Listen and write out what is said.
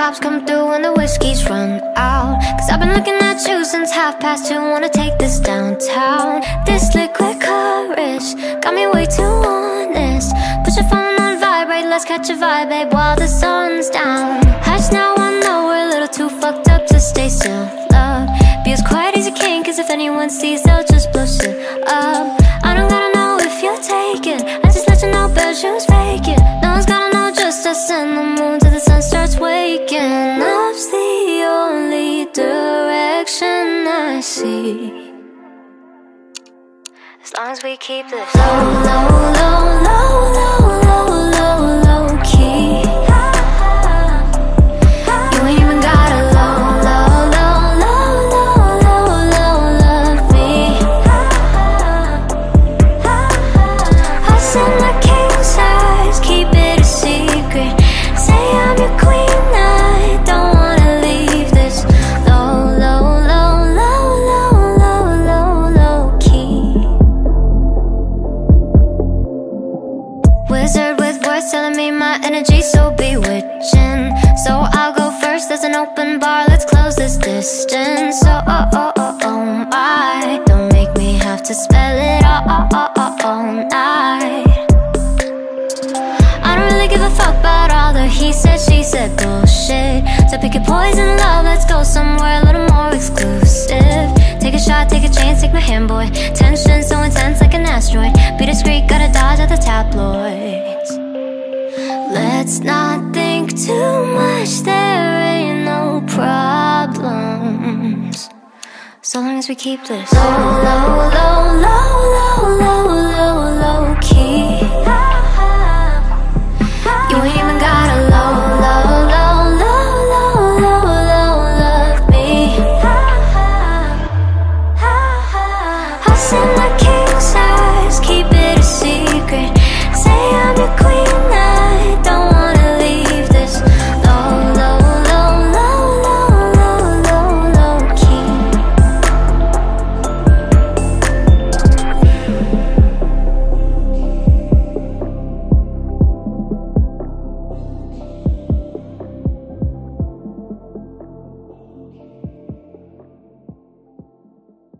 cops come through when the whiskey's run out. Cause I've been looking at you since half past two Wanna take this downtown. This liquid courage got me way too honest. Put your phone on vibrate, let's catch a vibe, babe While the sun's down. Hush now, I know we're a little too fucked up to stay still. Love, be as quiet as you can Cause if anyone sees, they'll just blow shit up. I don't gotta know if you're taken. I just let you know, bad shoes faking. No one's gotta know just us and the moon Till the sun starts waking Love's the only direction I see. As long as we keep this low, low, low, low, low, so. So I'll go first. There's an open bar. Let's close this distance. Oh oh oh oh oh my! Don't make me have to spell it all, all, all, all, all night. I don't really give a fuck about all the he said, she said bullshit. So pick your poison, love. Let's go somewhere a little more exclusive. Take a shot, take a chance, take my hand, boy. Tension so intense like an asteroid. Be discreet, gotta dodge at the tabloids. Let's not too much, there ain't no problems. So long as we keep this low, low, low, low, low,